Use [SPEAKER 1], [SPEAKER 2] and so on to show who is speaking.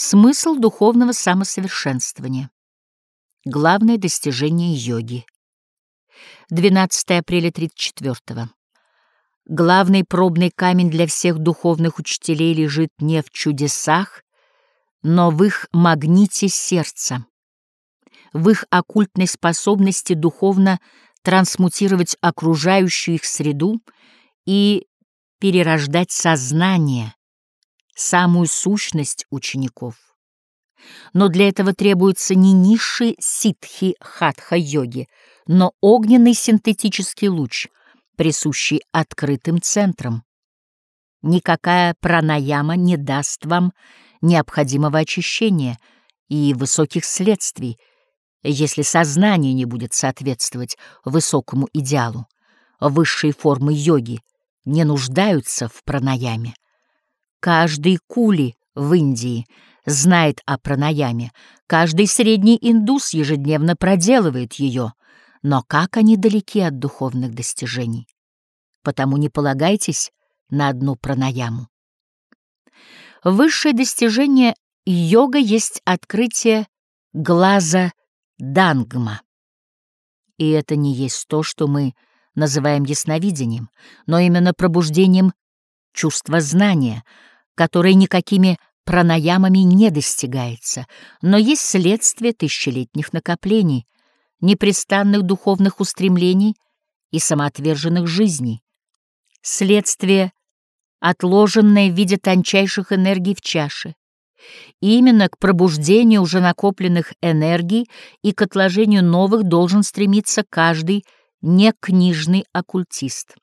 [SPEAKER 1] Смысл духовного самосовершенствования. Главное достижение йоги. 12 апреля 34 -го. Главный пробный камень для всех духовных учителей лежит не в чудесах, но в их магните сердца, в их оккультной способности духовно трансмутировать окружающую их среду и перерождать сознание, самую сущность учеников. Но для этого требуется не низший ситхи хатха-йоги, но огненный синтетический луч, присущий открытым центрам. Никакая пранаяма не даст вам необходимого очищения и высоких следствий, если сознание не будет соответствовать высокому идеалу. Высшие формы йоги не нуждаются в пранаяме. Каждый кули в Индии знает о пранаяме, каждый средний индус ежедневно проделывает ее, но как они далеки от духовных достижений. Потому не полагайтесь на одну пранаяму. Высшее достижение йога есть открытие глаза Дангма. И это не есть то, что мы называем ясновидением, но именно пробуждением чувства знания, которое никакими пранаямами не достигается, но есть следствие тысячелетних накоплений, непрестанных духовных устремлений и самоотверженных жизней, следствие, отложенное в виде тончайших энергий в чаше, и именно к пробуждению уже накопленных энергий и к отложению новых должен стремиться каждый некнижный оккультист.